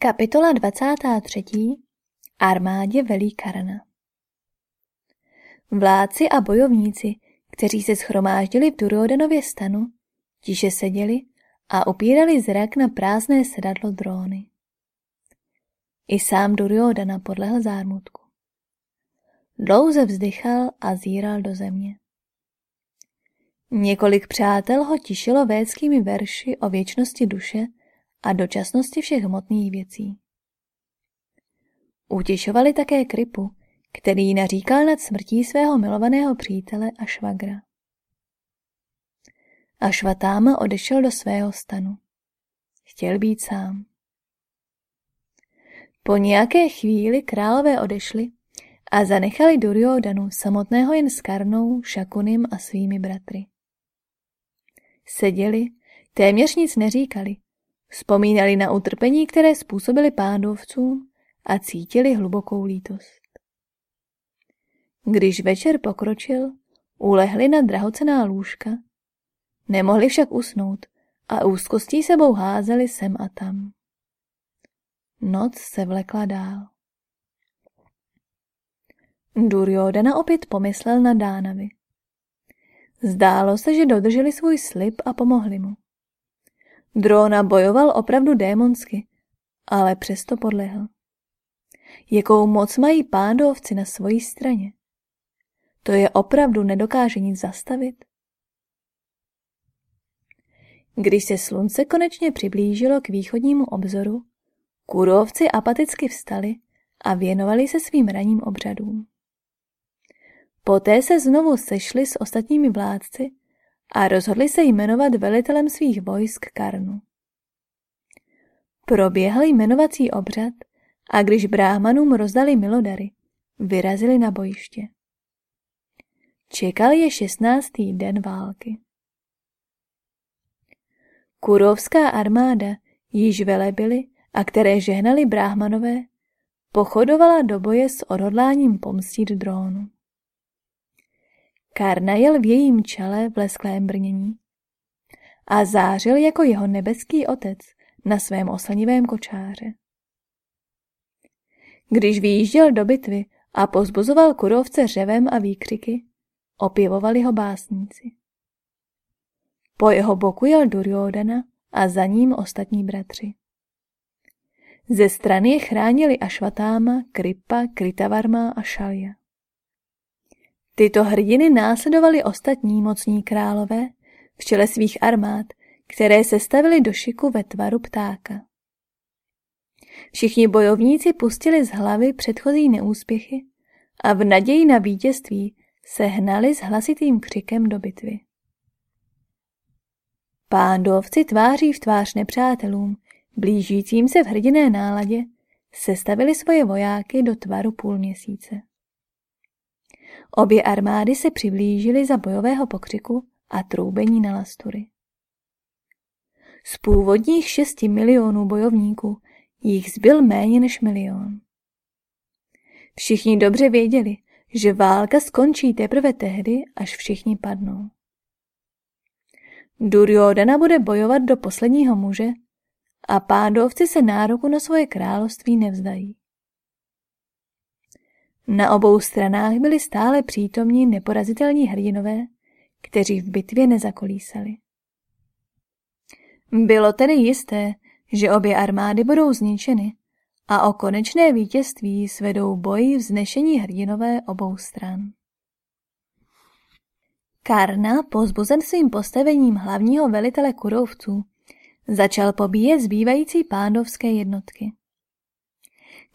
Kapitola 23. Armádě velí Karna Vládci a bojovníci, kteří se schromáždili v Duryodanově stanu, tiše seděli a opírali zrak na prázdné sedadlo dróny. I sám Duryodana podlehl zármutku. Dlouze vzdychal a zíral do země. Několik přátel ho tišilo védskými verši o věčnosti duše a dočasnosti všech hmotných věcí. Utěšovali také Kripu, který naříkal nad smrtí svého milovaného přítele a švagra. A švatáma odešel do svého stanu. Chtěl být sám. Po nějaké chvíli králové odešli a zanechali Duryodanu samotného jen s Karnou, Šakunim a svými bratry. Seděli, téměř nic neříkali, vzpomínali na utrpení, které způsobili pándovcům a cítili hlubokou lítost. Když večer pokročil, ulehli na drahocená lůžka, nemohli však usnout a úzkostí sebou házeli sem a tam. Noc se vlekla dál. Duryodhana opět pomyslel na Dánavy. Zdálo se, že dodrželi svůj slib a pomohli mu. Drona bojoval opravdu démonsky, ale přesto podlehl. Jakou moc mají pándovci na svojí straně? To je opravdu nedokáže nic zastavit? Když se slunce konečně přiblížilo k východnímu obzoru, kurovci apaticky vstali a věnovali se svým ranním obřadům. Poté se znovu sešli s ostatními vládci a rozhodli se jmenovat velitelem svých vojsk Karnu. Proběhl jmenovací obřad a když bráhmanům rozdali milodary, vyrazili na bojiště. Čekal je šestnáctý den války. Kurovská armáda, již velebily a které žehnali bráhmanové, pochodovala do boje s odhodláním pomstit drónu. Karna jel v jejím čele v lesklém brnění a zářil jako jeho nebeský otec na svém oslnivém kočáře. Když vyjížděl do bitvy a pozbuzoval kurovce řevem a výkřiky, opěvovali ho básníci. Po jeho boku jel Duryodhana a za ním ostatní bratři. Ze strany je chránili Ašvatáma, Kripa, Kritavarma a Šalja. Tyto hrdiny následovali ostatní mocní králové v čele svých armád, které se stavily do šiku ve tvaru ptáka. Všichni bojovníci pustili z hlavy předchozí neúspěchy a v naději na vítězství se hnali s hlasitým křikem do bitvy. Pándovci tváří v tvář nepřátelům, blížícím se v hrdiné náladě, sestavili svoje vojáky do tvaru půl měsíce. Obě armády se přiblížily za bojového pokřiku a troubení na lastury. Z původních šesti milionů bojovníků jich zbyl méně než milion. Všichni dobře věděli, že válka skončí teprve tehdy, až všichni padnou. Duryodhana bude bojovat do posledního muže a pádovci se nároku na svoje království nevzdají. Na obou stranách byli stále přítomní neporazitelní hrdinové, kteří v bitvě nezakolísali. Bylo tedy jisté, že obě armády budou zničeny a o konečné vítězství svedou boji vznešení hrdinové obou stran. Karna, pozbuzen svým postavením hlavního velitele kurovců, začal pobíjet zbývající pándovské jednotky.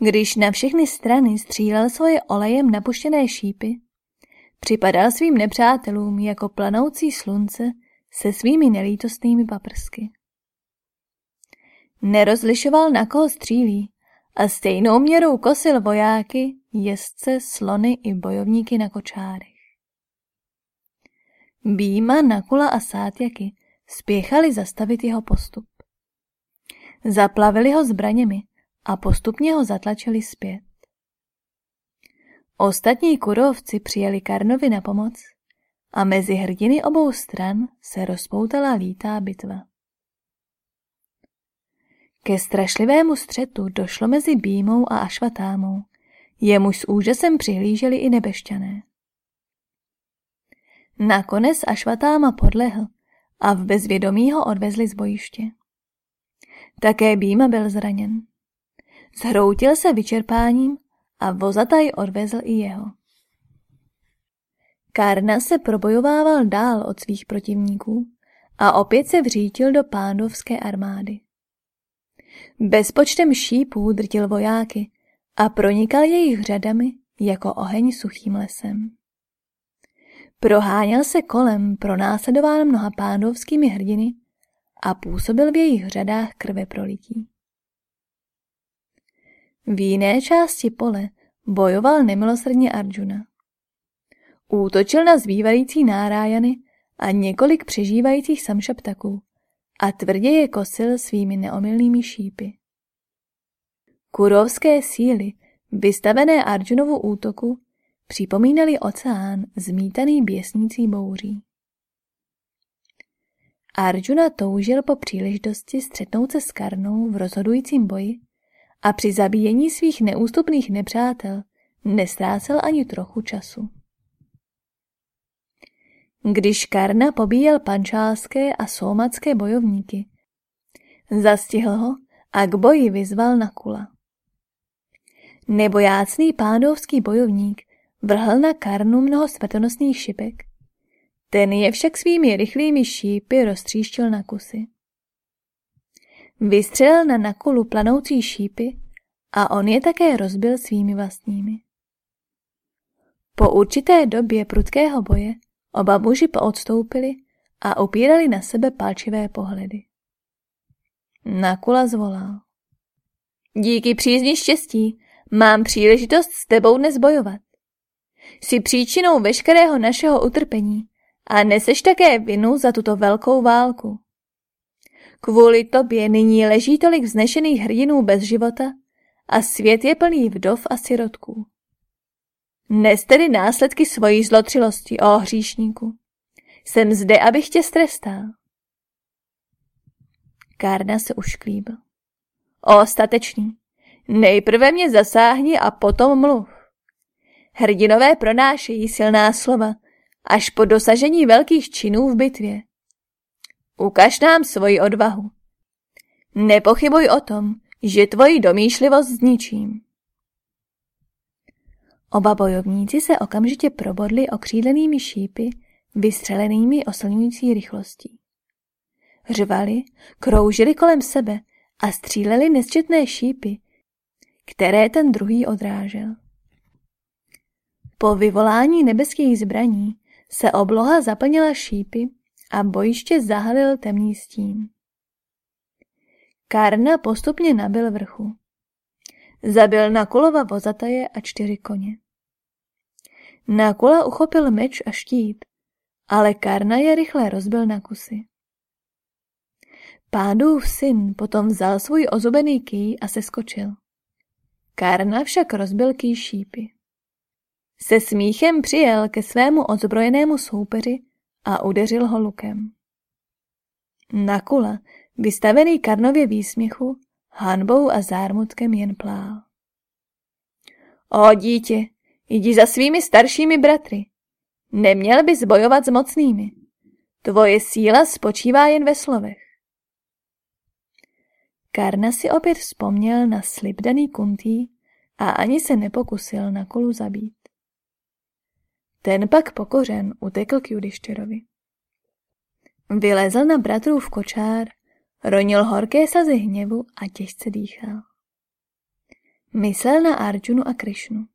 Když na všechny strany střílel svoje olejem napuštěné šípy, připadal svým nepřátelům jako planoucí slunce se svými nelítostnými paprsky. Nerozlišoval, na koho střílí a stejnou měrou kosil vojáky, jezdce, slony i bojovníky na kočárech. Býma, Nakula a Sátjaky spěchali zastavit jeho postup. Zaplavili ho zbraněmi a postupně ho zatlačili zpět. Ostatní kurovci přijeli Karnovi na pomoc a mezi hrdiny obou stran se rozpoutala lítá bitva. Ke strašlivému střetu došlo mezi Bímou a Ašvatámou, jemuž s úžasem přihlíželi i nebešťané. Nakonec Ašvatáma podlehl a v bezvědomí ho odvezli z bojiště. Také Býma byl zraněn. Zhroutil se vyčerpáním a vozataj odvezl i jeho. Karna se probojovával dál od svých protivníků a opět se vřítil do pándovské armády. Bezpočtem šípů drtil vojáky a pronikal jejich řadami jako oheň suchým lesem. Proháněl se kolem, pronásledován mnoha pándovskými hrdiny a působil v jejich řadách krve prolití. V jiné části pole bojoval nemilosrdně Arjuna. Útočil na zbývající nárájany a několik přežívajících samšaptaků a tvrdě je kosil svými neomylnými šípy. Kurovské síly, vystavené Arjunovu útoku, připomínaly oceán zmítaný běsnící bouří. Arjuna toužil po příležitosti střetnout se s Karnou v rozhodujícím boji a při zabíjení svých neústupných nepřátel nestrácel ani trochu času. Když Karna pobíjel pančálské a somatské bojovníky, zastihl ho a k boji vyzval na kula. Nebojácný pádovský bojovník vrhl na Karnu mnoho smrtonosných šipek, ten je však svými rychlými šípy roztříštil na kusy. Vystřelil na Nakulu planoucí šípy a on je také rozbil svými vlastními. Po určité době prudkého boje Oba muži poodstoupili a opírali na sebe palčivé pohledy. Nakula zvolal. Díky přízni štěstí mám příležitost s tebou dnes bojovat. Jsi příčinou veškerého našeho utrpení a neseš také vinu za tuto velkou válku. Kvůli tobě nyní leží tolik vznešených hrdinů bez života a svět je plný vdov a sirotků. Nes tedy následky svojí zlotřilosti, o hříšníku. Jsem zde, abych tě strestal. Kárna se ušklíbil. O statečný, nejprve mě zasáhni a potom mluv. Hrdinové pronášejí silná slova, až po dosažení velkých činů v bitvě. Ukaž nám svoji odvahu. Nepochybuj o tom, že tvoji domýšlivost zničím. Oba bojovníci se okamžitě probodli okřídlenými šípy, vystřelenými oslňující rychlostí. Řvali, kroužili kolem sebe a stříleli nesčetné šípy, které ten druhý odrážel. Po vyvolání nebeských zbraní se obloha zaplnila šípy a bojiště zahalil temný stín. Karna postupně nabil vrchu. Zabil na kolova vozataje a čtyři koně. Nákula uchopil meč a štít, ale Karna je rychle rozbil na kusy. Pádův syn potom vzal svůj ozubený ký a seskočil. Karna však rozbil ký šípy. Se smíchem přijel ke svému ozbrojenému soupeři a udeřil ho lukem. Nakula, vystavený Karnově výsměchu, hanbou a zármutkem jen plál. O dítě, Jdi za svými staršími bratry. Neměl bys bojovat s mocnými. Tvoje síla spočívá jen ve slovech. Karna si opět vzpomněl na slib daný Kuntý a ani se nepokusil na kolu zabít. Ten pak pokořen utekl k Judištěrovi. Vylezl na bratrův kočár, ronil horké sazy hněvu a těžce dýchal. Myslel na Arjunu a Krišnu.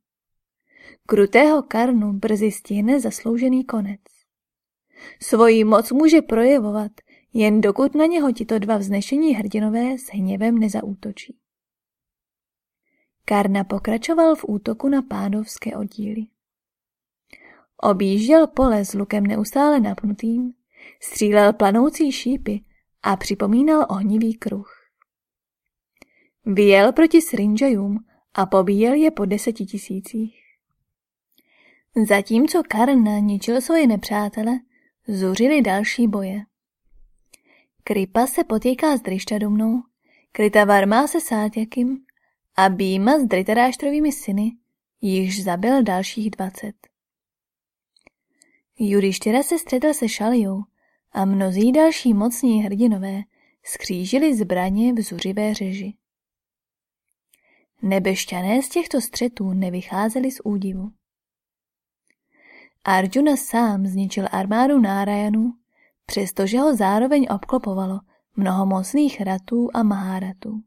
Krutého Karnu brzy stihne zasloužený konec. Svoji moc může projevovat, jen dokud na něho tito dva vznešení hrdinové s hněvem nezaútočí. Karna pokračoval v útoku na pádovské oddíly. Objížděl pole s lukem neustále napnutým, střílel planoucí šípy a připomínal ohnivý kruh. Vyjel proti Srinjajům a pobíjel je po deseti tisících. Zatímco Karna ničil svoje nepřátele, zuřili další boje. Kripa se potýká s Drišťadumnou, Kritavarma se Sátjakým a Býma s Dritaráštrovými syny již zabil dalších dvacet. Judištěra se střetl se Šalijou a mnozí další mocní hrdinové skřížili zbraně v zuřivé řeži. Nebešťané z těchto střetů nevycházeli z údivu. Arjuna sám zničil armádu Nárajanů, přestože ho zároveň obklopovalo mnoho mocných ratů a maháratů.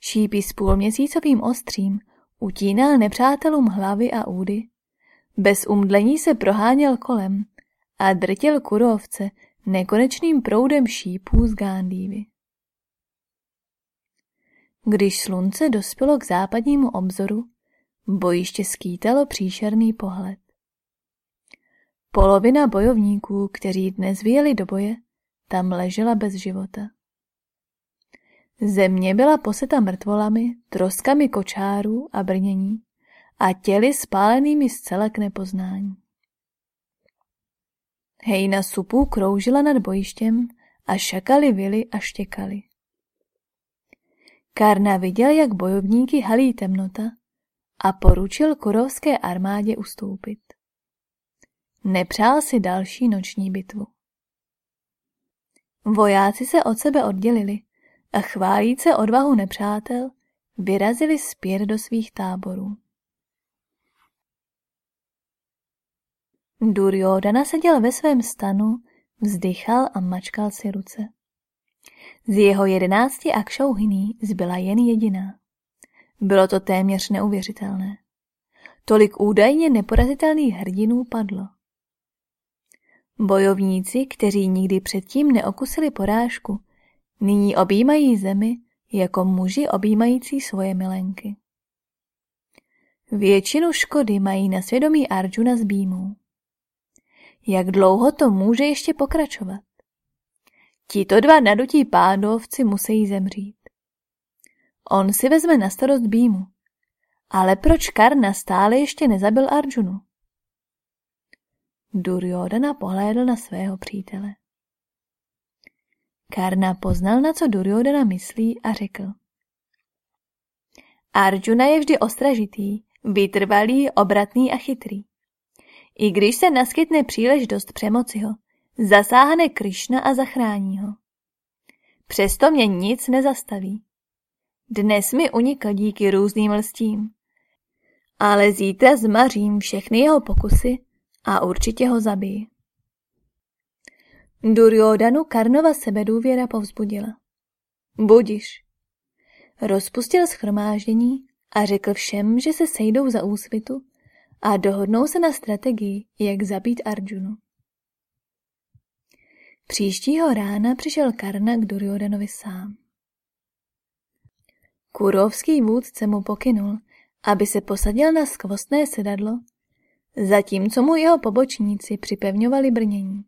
Šípy s půlměsícovým ostřím utínal nepřátelům hlavy a údy, bez umdlení se proháněl kolem a drtil kurovce nekonečným proudem šípů z Gándívy. Když slunce dospělo k západnímu obzoru, bojiště skýtalo příšerný pohled. Polovina bojovníků, kteří dnes vyjeli do boje, tam ležela bez života. Země byla poseta mrtvolami, troskami kočárů a brnění a těly spálenými zcela k nepoznání. Hejna supů kroužila nad bojištěm a šakali vily a štěkali. Karna viděl, jak bojovníky halí temnota a poručil kurovské armádě ustoupit. Nepřál si další noční bitvu. Vojáci se od sebe oddělili a chválíce odvahu nepřátel vyrazili zpět do svých táborů. Duryodhana seděl ve svém stanu, vzdychal a mačkal si ruce. Z jeho jedenácti akšouhyní zbyla jen jediná. Bylo to téměř neuvěřitelné. Tolik údajně neporazitelných hrdinů padlo. Bojovníci, kteří nikdy předtím neokusili porážku, nyní objímají zemi jako muži objímající svoje milenky. Většinu škody mají na svědomí Arjuna s Bímou. Jak dlouho to může ještě pokračovat? Tito dva nadutí pádovci musí zemřít. On si vezme na starost Bímu. Ale proč Karna stále ještě nezabil Arjunu? Duryodhana pohlédl na svého přítele. Karna poznal, na co Duryodhana myslí a řekl. Arjuna je vždy ostražitý, vytrvalý, obratný a chytrý. I když se naskytne příležitost přemoci ho, zasáhne Krišna a zachrání ho. Přesto mě nic nezastaví. Dnes mi unikl díky různým lstím, ale zítra zmařím všechny jeho pokusy a určitě ho zabijí. Duryodanu Karnova sebedůvěra povzbudila. Budiš. Rozpustil schromáždění a řekl všem, že se sejdou za úsvitu a dohodnou se na strategii, jak zabít Arjunu. Příštího rána přišel Karna k Duryodanovi sám. Kurovský vůdce mu pokynul, aby se posadil na skvostné sedadlo, zatímco mu jeho pobočníci připevňovali brnění.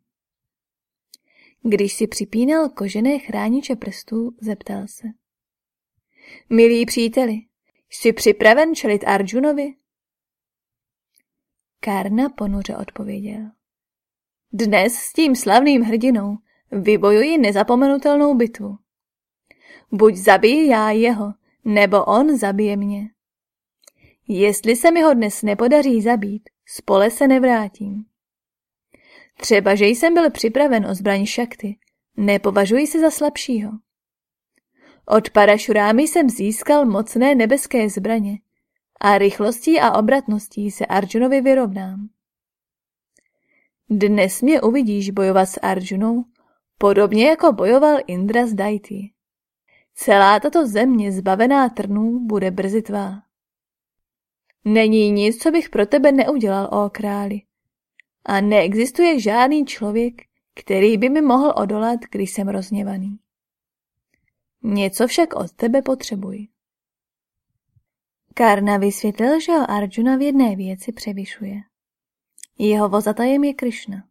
Když si připínal kožené chrániče prstů, zeptal se. Milí příteli, jsi připraven čelit Arjunovi? Karna ponuře odpověděl. Dnes s tím slavným hrdinou vybojuji nezapomenutelnou bitvu. Buď zabij já jeho, nebo on zabije mě. Jestli se mi ho dnes nepodaří zabít, spole se nevrátím. Třeba, že jsem byl připraven o zbraň šakty, nepovažuji se za slabšího. Od Parašurámy jsem získal mocné nebeské zbraně a rychlostí a obratností se Arjunovi vyrovnám. Dnes mě uvidíš bojovat s Arjunou, podobně jako bojoval Indra s Daiti. Celá tato země zbavená trnů bude brzy tvá. Není nic, co bych pro tebe neudělal, o králi. A neexistuje žádný člověk, který by mi mohl odolat, když jsem rozněvaný. Něco však od tebe potřebuji. Karna vysvětlil, že ho Arjuna v jedné věci převyšuje. Jeho vozatajem je Krišna.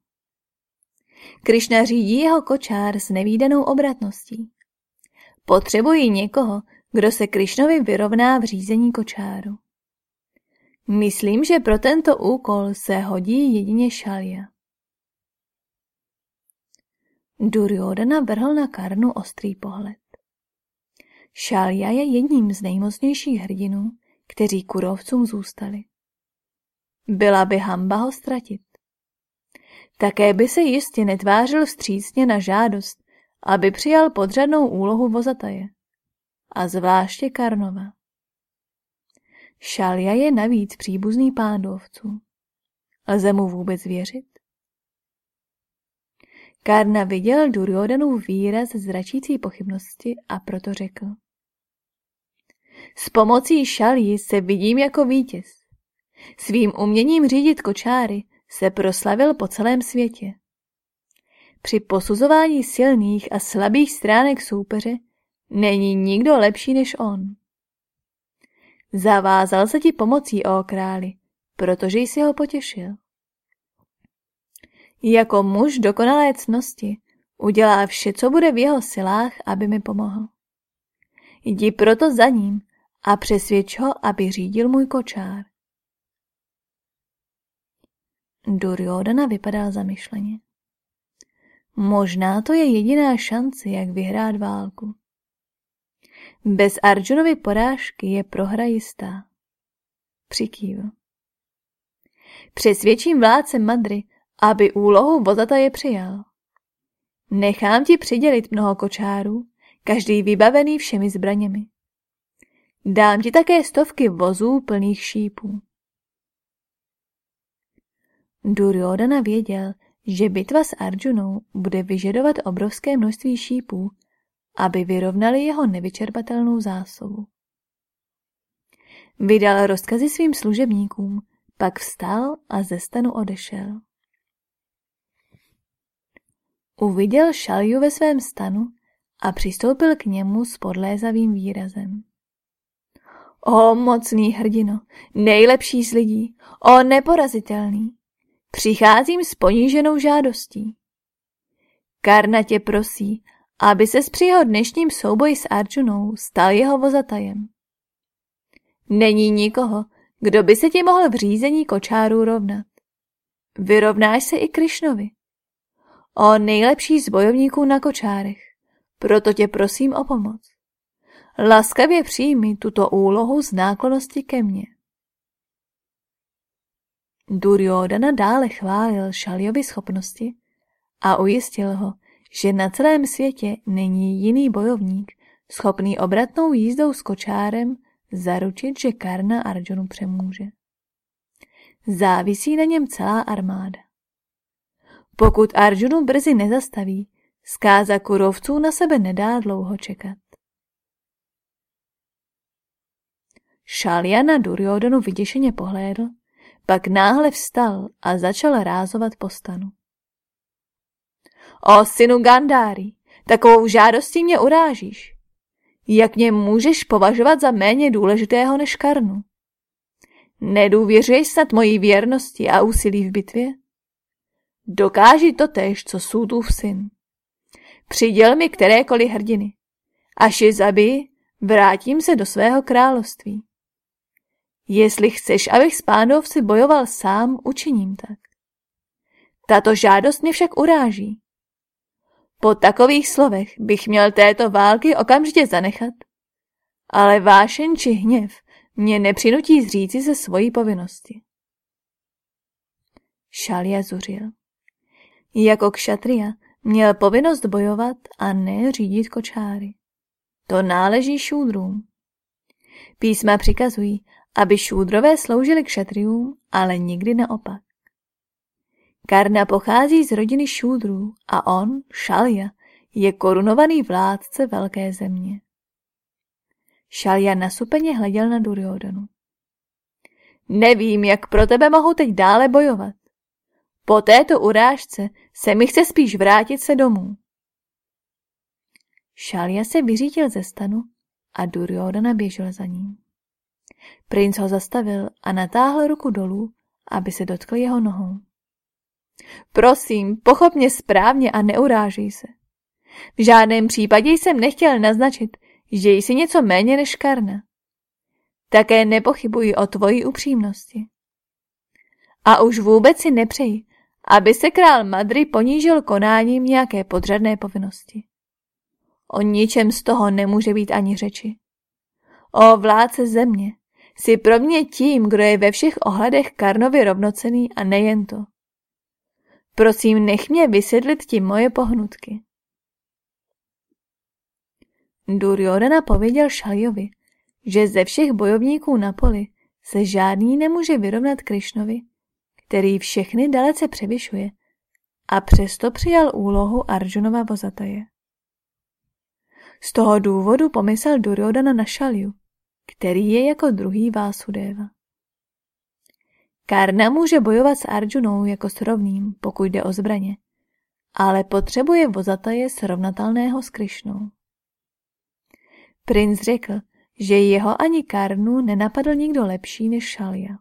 Krišna řídí jeho kočár s nevýdanou obratností. Potřebují někoho, kdo se Krišnovi vyrovná v řízení kočáru. Myslím, že pro tento úkol se hodí jedině Šalja. Duryodhana vrhl na Karnu ostrý pohled. Šalja je jedním z nejmocnějších hrdinů, kteří kurovcům zůstali. Byla by hamba ho ztratit. Také by se jistě netvářil vstřícně na žádost, aby přijal podřadnou úlohu vozataje. A zvláště Karnova. Šalja je navíc příbuzný pándovců. Lze mu vůbec věřit? Karna viděl Duryodanův výraz zračící pochybnosti a proto řekl. S pomocí šalí se vidím jako vítěz. Svým uměním řídit kočáry se proslavil po celém světě. Při posuzování silných a slabých stránek soupeře není nikdo lepší než on. Zavázal se ti pomocí, o králi, protože jsi ho potěšil. Jako muž dokonalé cnosti udělá vše, co bude v jeho silách, aby mi pomohl. Jdi proto za ním a přesvědč ho, aby řídil můj kočár. Duryodhana vypadal zamyšleně. Možná to je jediná šance, jak vyhrát válku. Bez Arjunovy porážky je prohra jistá. Přikývl. Přesvědčím vládce Madry, aby úlohu vozata je přijal. Nechám ti přidělit mnoho kočárů, každý vybavený všemi zbraněmi. Dám ti také stovky vozů plných šípů. Duryodhana věděl, že bitva s Arjunou bude vyžadovat obrovské množství šípů, aby vyrovnali jeho nevyčerpatelnou zásobu. Vydal rozkazy svým služebníkům, pak vstal a ze stanu odešel. Uviděl Šalju ve svém stanu a přistoupil k němu s podlézavým výrazem. O mocný hrdino, nejlepší z lidí, o neporazitelný, přicházím s poníženou žádostí. Karna tě prosí, aby se při jeho dnešním souboji s Arjunou stal jeho vozatajem. Není nikoho, kdo by se ti mohl v řízení kočáru rovnat. Vyrovnáš se i Krišnovi. O nejlepší z bojovníků na kočárech, proto tě prosím o pomoc. Laskavě přijmi tuto úlohu z náklonosti ke mně. Duryodhana dále chválil Šaljovi schopnosti a ujistil ho, že na celém světě není jiný bojovník schopný obratnou jízdou s kočárem zaručit, že Karna Arjunu přemůže. Závisí na něm celá armáda. Pokud Arjunu brzy nezastaví, zkáza kurovců na sebe nedá dlouho čekat. Šalja na vyděšeně pohlédl, pak náhle vstal a začal rázovat po stanu. O synu Gandári, takovou žádostí mě urážíš. Jak mě můžeš považovat za méně důležitého než Karnu? Nedůvěřuješ snad mojí věrnosti a úsilí v bitvě? Dokáži to tež, co Sůtův syn. Přiděl mi kterékoliv hrdiny. Až je zabij, vrátím se do svého království. Jestli chceš, abych s pánovci bojoval sám, učiním tak. Tato žádost mě však uráží. Po takových slovech bych měl této války okamžitě zanechat, ale vášen či hněv mě nepřinutí zříci se svojí povinnosti. Šalia zuřil. Jako kšatria měl povinnost bojovat a ne řídit kočáry. To náleží šůdrům. Písma přikazují, aby šůdrové sloužili k šatriům, ale nikdy naopak. Karna pochází z rodiny šůdrů a on, Šalja, je korunovaný vládce velké země. Šalja nasupeně hleděl na Duryodanu. Nevím, jak pro tebe mohu teď dále bojovat. Po této urážce se mi chce spíš vrátit se domů. Šalja se vyřítil ze stanu a Duryodana běžel za ním. Princ ho zastavil a natáhl ruku dolů, aby se dotkl jeho nohou. Prosím, pochop mě správně a neurážej se. V žádném případě jsem nechtěl naznačit, že jsi něco méně než Karna. Také nepochybuji o tvoji upřímnosti. A už vůbec si nepřeji, aby se král Madry ponížil konáním nějaké podřadné povinnosti. O ničem z toho nemůže být ani řeči. O vládce země, jsi pro mě tím, kdo je ve všech ohledech Karnovi rovnocený a nejen to. Prosím, nech mě vysvětlit ti moje pohnutky. Duryodhana pověděl Šaljovi, že ze všech bojovníků na poli se žádný nemůže vyrovnat Krišnovi, který všechny dalece převyšuje a přesto přijal úlohu Arjunova vozataje. Z toho důvodu pomyslel Duryodhana na Šalju, který je jako druhý Vásudeva. Karna může bojovat s Arjunou jako s rovným, pokud jde o zbraně, ale potřebuje vozataje srovnatelného s Krišnou. Princ řekl, že jeho ani Karnu nenapadl nikdo lepší než Šalja.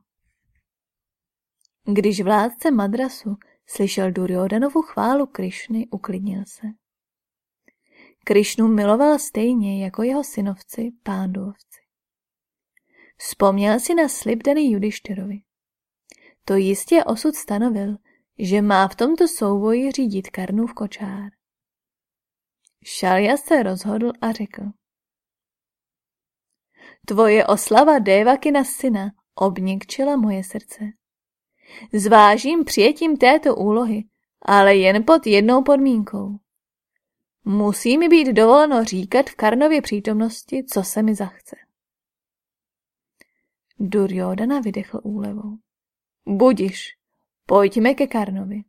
Když vládce Madrasu slyšel Duryodanovu chválu Krišny, uklidnil se. Krišnu miloval stejně jako jeho synovci pándovci. Vzpomněl si na slib daný Judištyrovi. To jistě osud stanovil, že má v tomto souboji řídit Karnův kočár. Šalja se rozhodl a řekl. Tvoje oslava Devakina syna obnikčila moje srdce. Zvážím přijetím této úlohy, ale jen pod jednou podmínkou. Musí mi být dovoleno říkat v Karnově přítomnosti, co se mi zachce. Duryodana vydechl úlevou. Budiš, pojďme ke Karnovi.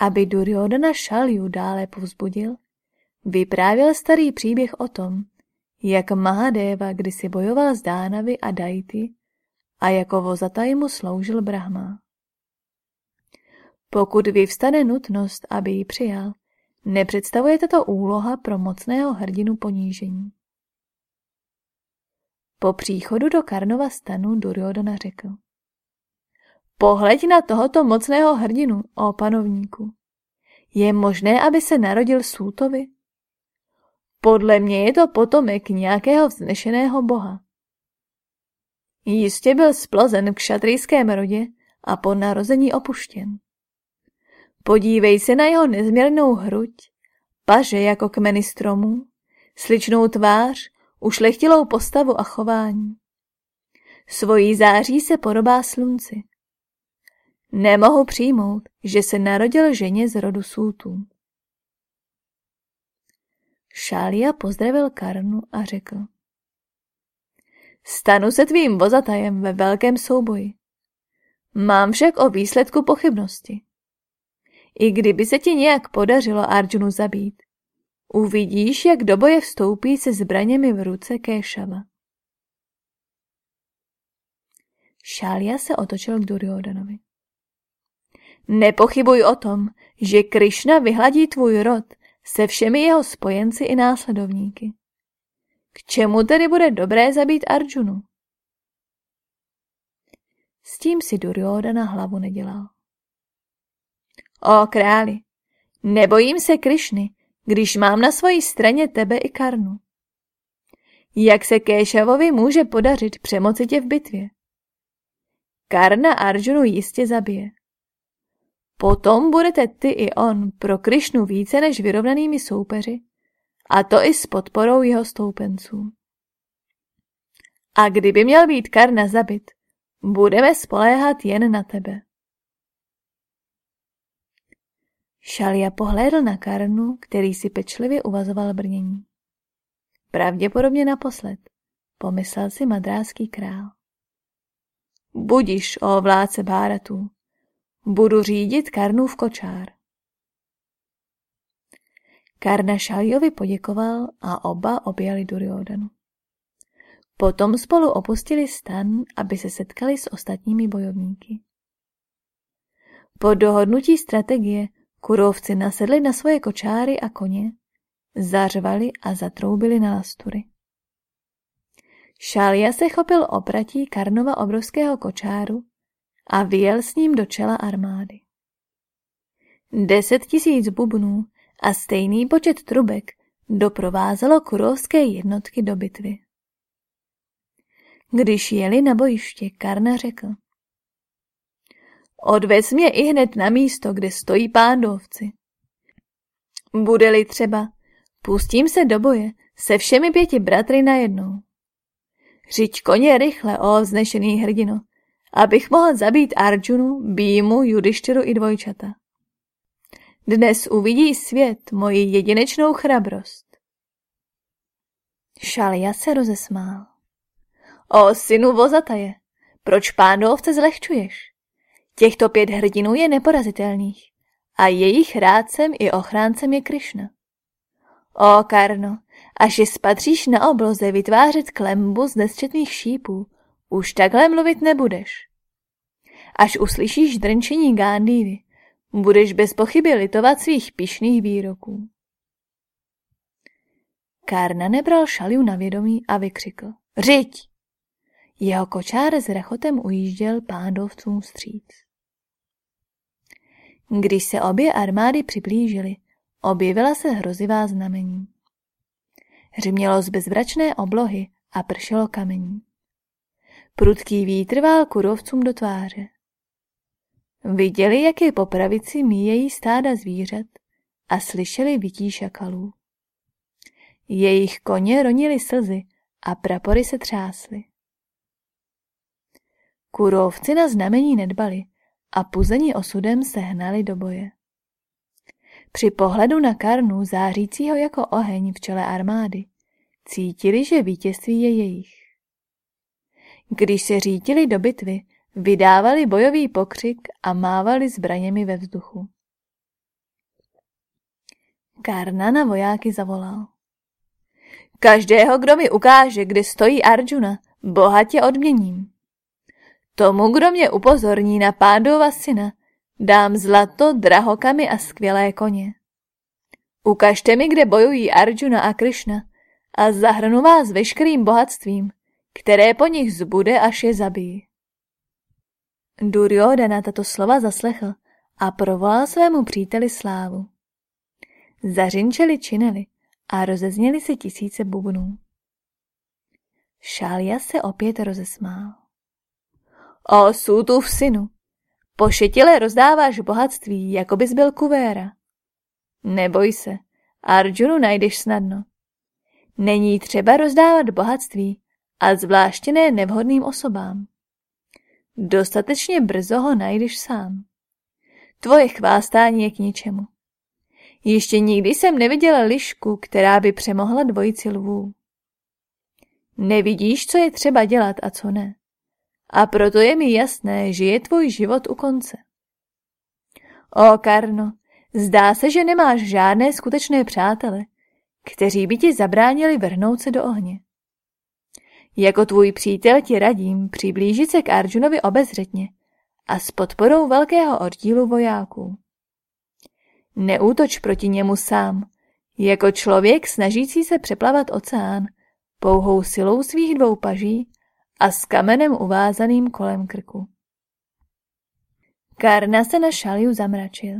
Aby Duryodana Šalju dále povzbudil, vyprávěl starý příběh o tom, jak Mahadeva kdysi bojoval s Dánavy a Dajty a jako vozataj mu sloužil Brahma. Pokud vyvstane nutnost, aby ji přijal, nepředstavuje tato úloha pro mocného hrdinu ponížení. Po příchodu do Karnova stanu Duryodhana řekl. Pohleď na tohoto mocného hrdinu, o panovníku. Je možné, aby se narodil Sútovi? Podle mě je to potomek nějakého vznešeného boha. Jistě byl splozen v kšatrijském rodě a po narození opuštěn. Podívej se na jeho nezměrnou hruď, paže jako kmeny stromů, sličnou tvář, ušlechtilou postavu a chování. Svojí září se podobá slunci. Nemohu přijmout, že se narodil ženě z rodu Sútů. Šália pozdravil Karnu a řekl. Stanu se tvým vozatajem ve velkém souboji. Mám však o výsledku pochybnosti. I kdyby se ti nějak podařilo Arjunu zabít, uvidíš, jak do boje vstoupí se zbraněmi v ruce Kéšava. Šália se otočil k Duryodanovi. Nepochybuj o tom, že Krišna vyhladí tvůj rod se všemi jeho spojenci i následovníky. K čemu tedy bude dobré zabít Arjunu? S tím si Duryodhana hlavu nedělal. O králi, nebojím se Krišny, když mám na svojí straně tebe i Karnu. Jak se Kéšavovi může podařit přemoci tě v bitvě? Karna Arjunu jistě zabije. Potom budete ty i on pro Krišnu více než vyrovnanými soupeři, a to i s podporou jeho stoupenců. A kdyby měl být Karna zabit, budeme spoléhat jen na tebe. Šalia pohlédl na Karnu, který si pečlivě uvazoval brnění. Pravděpodobně naposled, pomyslel si madráský král. Budiš, o vládce Báratů, Budu řídit Karnův kočár. Karna Šaljovi poděkoval a oba objali Duryodanu. Potom spolu opustili stan, aby se setkali s ostatními bojovníky. Po dohodnutí strategie kurovci nasedli na svoje kočáry a koně, zařvali a zatroubili na lastury. Šalia se chopil opratí Karnova obrovského kočáru a vyjel s ním do čela armády. Deset tisíc bubnů a stejný počet trubek doprovázelo kurovské jednotky do bitvy. Když jeli na bojiště, Karna řekl. Odvez mě i hned na místo, kde stojí pándovci. Bude-li třeba, pustím se do boje se všemi pěti bratry najednou. Řiď koně rychle, o znešený hrdino, abych mohl zabít Arjunu, Bímu, Judištěru i dvojčata. Dnes uvidí svět moji jedinečnou chrabrost. Šalia se rozesmál. O synu vozataje, proč pánovce zlehčuješ? Těchto pět hrdinů je neporazitelných a jejich rádcem i ochráncem je Krišna. O Karno, až je spatříš na obloze vytvářet klembu z nesčetných šípů, už takhle mluvit nebudeš. Až uslyšíš drnčení Gándívy, budeš bez pochyby litovat svých pišných výroků. Karna nebral šaliu na vědomí a vykřikl. Řiď! Jeho kočár s rechotem ujížděl pándovcům stříc. Když se obě armády přiblížily, objevila se hrozivá znamení. Hřmělo z bezvračné oblohy a pršelo kamení. Prudký vítr vál kurovcům do tváře. Viděli, jak je po pravici míjejí stáda zvířat a slyšeli vytí šakalů. Jejich koně ronili slzy a prapory se třásly. Kurovci na znamení nedbali a puzení osudem se hnali do boje. Při pohledu na Karnu, zářícího jako oheň v čele armády, cítili, že vítězství je jejich. Když se řítili do bitvy, vydávali bojový pokřik a mávali zbraněmi ve vzduchu. Karna na vojáky zavolal. Každého, kdo mi ukáže, kde stojí Arjuna, bohatě odměním. Tomu, kdo mě upozorní na pádova syna, dám zlato, drahokamy a skvělé koně. Ukažte mi, kde bojují Arjuna a Krishna a zahrnu vás veškerým bohatstvím, které po nich zbude, až je zabijí. Duryodhana tato slova zaslechl a provolal svému příteli slávu. Zařinčeli činili a rozezněli se tisíce bubnů. Šália se opět rozesmál. O Sůtův synu, pošetile rozdáváš bohatství, jako bys byl kuvéra. Neboj se, Arjunu najdeš snadno. Není třeba rozdávat bohatství, a zvláště ne nevhodným osobám. Dostatečně brzo ho najdeš sám. Tvoje chvástání je k ničemu. Ještě nikdy jsem neviděla lišku, která by přemohla dvojici lvů. Nevidíš, co je třeba dělat a co ne. A proto je mi jasné, že je tvůj život u konce. O, Karno, zdá se, že nemáš žádné skutečné přátele, kteří by ti zabránili vrhnout se do ohně. Jako tvůj přítel ti radím přiblížit se k Arjunovi obezřetně a s podporou velkého oddílu vojáků. Neútoč proti němu sám, jako člověk snažící se přeplavat oceán pouhou silou svých dvou paží a s kamenem uvázaným kolem krku. Karna se na šaliu zamračil.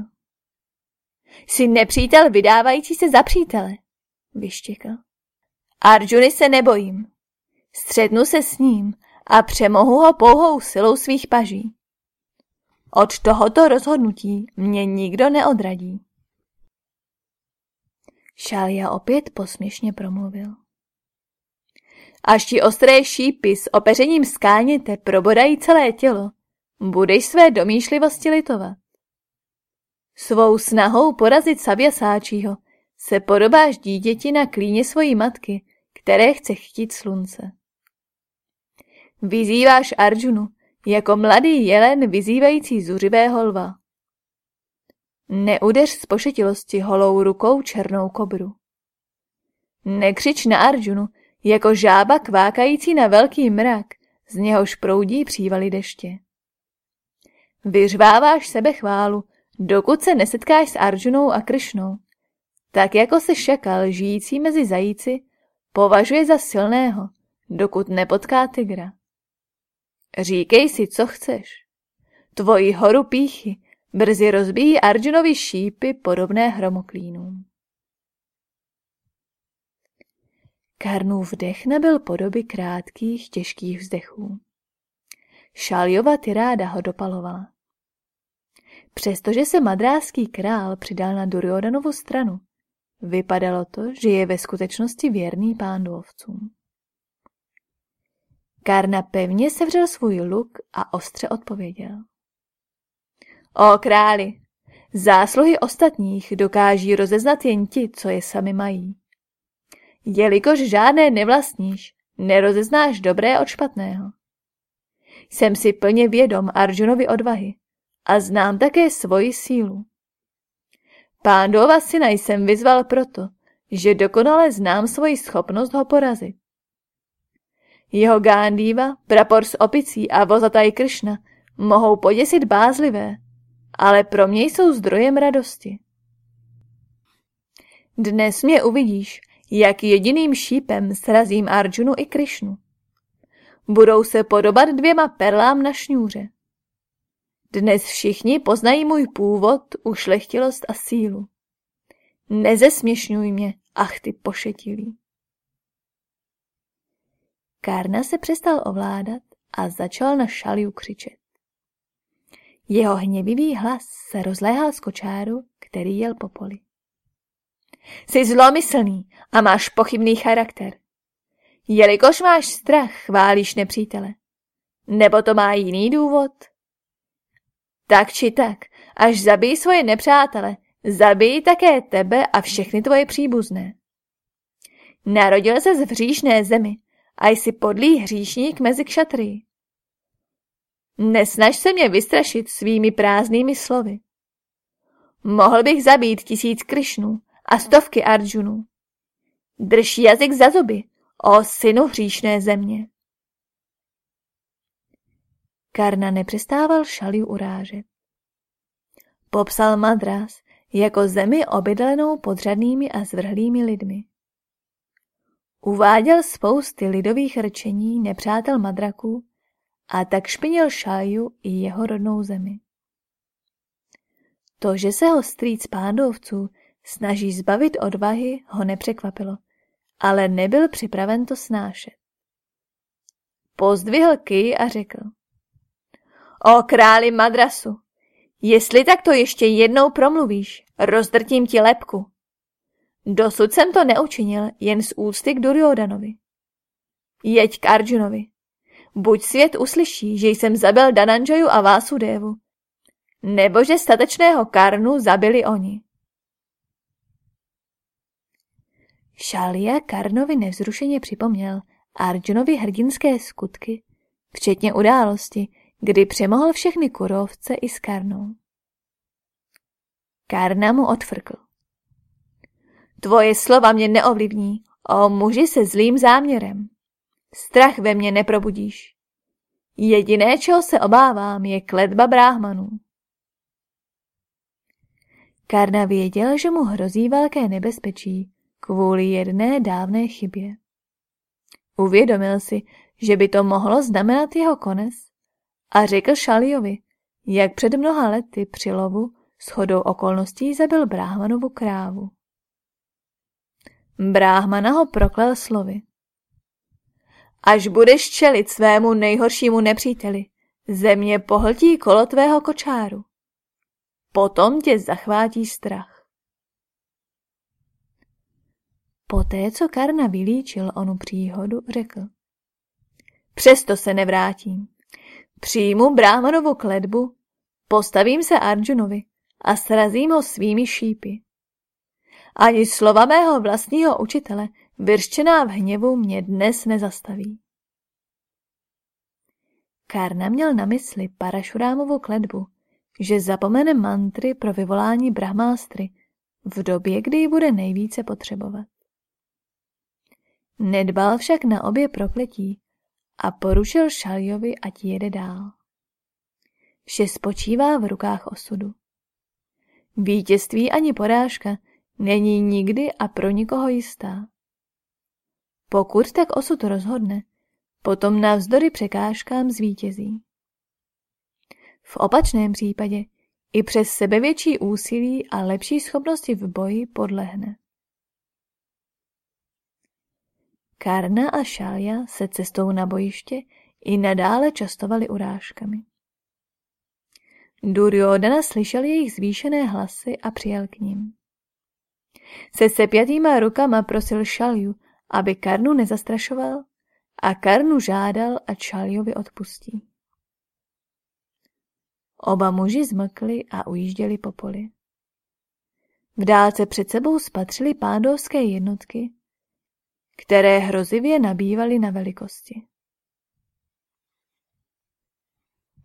Jsi nepřítel vydávající se za přítele, vyštěkal. Arjuny se nebojím. Střednu se s ním a přemohu ho pouhou silou svých paží. Od tohoto rozhodnutí mě nikdo neodradí. Šália opět posměšně promluvil. Až ti ostré šípy s opeřením skáněte probodají celé tělo, budeš své domýšlivosti litovat. Svou snahou porazit Sabjasáčího se podobáš dítěti na klíně svojí matky, které chce chtít slunce. Vyzýváš Arjunu jako mladý jelen vyzývající zuřivého lva. Neudeř z pošetilosti holou rukou černou kobru. Nekřič na Arjunu jako žába kvákající na velký mrak, z něhož proudí přívaly deště. Vyřváváš sebe chválu, dokud se nesetkáš s Arjunou a Krišnou. Tak jako se šakal žijící mezi zajíci považuje za silného, dokud nepotká tygra. Říkej si, co chceš. Tvoji horu píchy brzy rozbíjí Arjunovi šípy podobné hromoklínům. Karnův dech nebyl podoby krátkých, těžkých vzdechů. Šaljova tyráda ho dopalovala. Přestože se madráský král přidal na Duryodanovu stranu, Vypadalo to, že je ve skutečnosti věrný pándovcům. Karna pevně sevřel svůj luk a ostře odpověděl. O králi, zásluhy ostatních dokáží rozeznat jen ti, co je sami mají. Jelikož žádné nevlastníš, nerozeznáš dobré od špatného. Jsem si plně vědom Arjunovi odvahy a znám také svoji sílu. Pándova syna jsem vyzval proto, že dokonale znám svoji schopnost ho porazit. Jeho Gándýva, prapor s opicí a vozataj Kršna mohou poděsit bázlivé, ale pro mě jsou zdrojem radosti. Dnes mě uvidíš, jak jediným šípem srazím Arjunu i Krišnu. Budou se podobat dvěma perlám na šňůře. Dnes všichni poznají můj původ, ušlechtilost a sílu. Nezesměšňuj mě, ach ty pošetilý. Karna se přestal ovládat a začal na šaliu křičet. Jeho hněvivý hlas se rozléhal z kočáru, který jel po poli. Jsi zlomyslný a máš pochybný charakter. Jelikož máš strach, chválíš nepřítele. Nebo to má jiný důvod? Tak či tak, až zabij svoje nepřátele, zabij také tebe a všechny tvoje příbuzné. Narodil se v hříšné zemi a jsi podlý hříšník mezi kšatry. Nesnaž se mě vystrašit svými prázdnými slovy. Mohl bych zabít tisíc Krišnů a stovky Arjunů. Drž jazyk za zuby, o synu hříšné země. Karna nepřestával šaliu urážet. Popsal Madras jako zemi obydlenou podřadnými a zvrhlými lidmi. Uváděl spousty lidových rčení nepřátel Madraků a tak špinil Šáju i jeho rodnou zemi. To, že se ho strýc pándovců snaží zbavit odvahy, ho nepřekvapilo, ale nebyl připraven to snášet. Pozdvihl ký a řekl. O králi Madrasu, jestli tak to ještě jednou promluvíš, rozdrtím ti lepku. Dosud jsem to neučinil jen z úcty k Duryodanovi. Jeď k Arjunovi. Buď svět uslyší, že jsem zabil Dananjoju a Vásudevu, nebo že statečného Karnu zabili oni. Šalia Karnovi nevzrušeně připomněl Arjunovi hrdinské skutky, včetně události, kdy přemohl všechny kurovce i s Karnou. Karna mu odfrkl. Tvoje slova mě neovlivní, o muži se zlým záměrem. Strach ve mně neprobudíš. Jediné, čeho se obávám, je kledba bráhmanů. Karna věděl, že mu hrozí velké nebezpečí kvůli jedné dávné chybě. Uvědomil si, že by to mohlo znamenat jeho konec a řekl Šaliovi, jak před mnoha lety při lovu shodou okolností zabil Bráhmanovu krávu. Bráhmana ho proklel slovy. Až budeš čelit svému nejhoršímu nepříteli, země pohltí kolo tvého kočáru. Potom tě zachvátí strach. Poté, co Karna vylíčil onu příhodu, řekl. Přesto se nevrátím. Přijmu Bráhmanovu kledbu, postavím se Arjunovi a srazím ho svými šípy. Ani slova mého vlastního učitele, vyrščená v hněvu, mě dnes nezastaví. Karna měl na mysli Parašurámovu kledbu, že zapomene mantry pro vyvolání brahmástry v době, kdy ji bude nejvíce potřebovat. Nedbal však na obě prokletí a porušil Šaljovi, ať jede dál. Vše spočívá v rukách osudu. Vítězství ani porážka není nikdy a pro nikoho jistá. Pokud tak osud rozhodne, potom navzdory překážkám zvítězí. V opačném případě i přes sebevětší úsilí a lepší schopnosti v boji podlehne. Karna a Šálja se cestou na bojiště i nadále častovali urážkami. Duryodhana slyšel jejich zvýšené hlasy a přijel k ním. se sepjatýma rukama prosil Šalju, aby Karnu nezastrašoval a Karnu žádal, ať Šaljovi odpustí. Oba muži zmlkli a ujížděli po poli. V dálce před sebou spatřili pádovské jednotky, které hrozivě nabývaly na velikosti.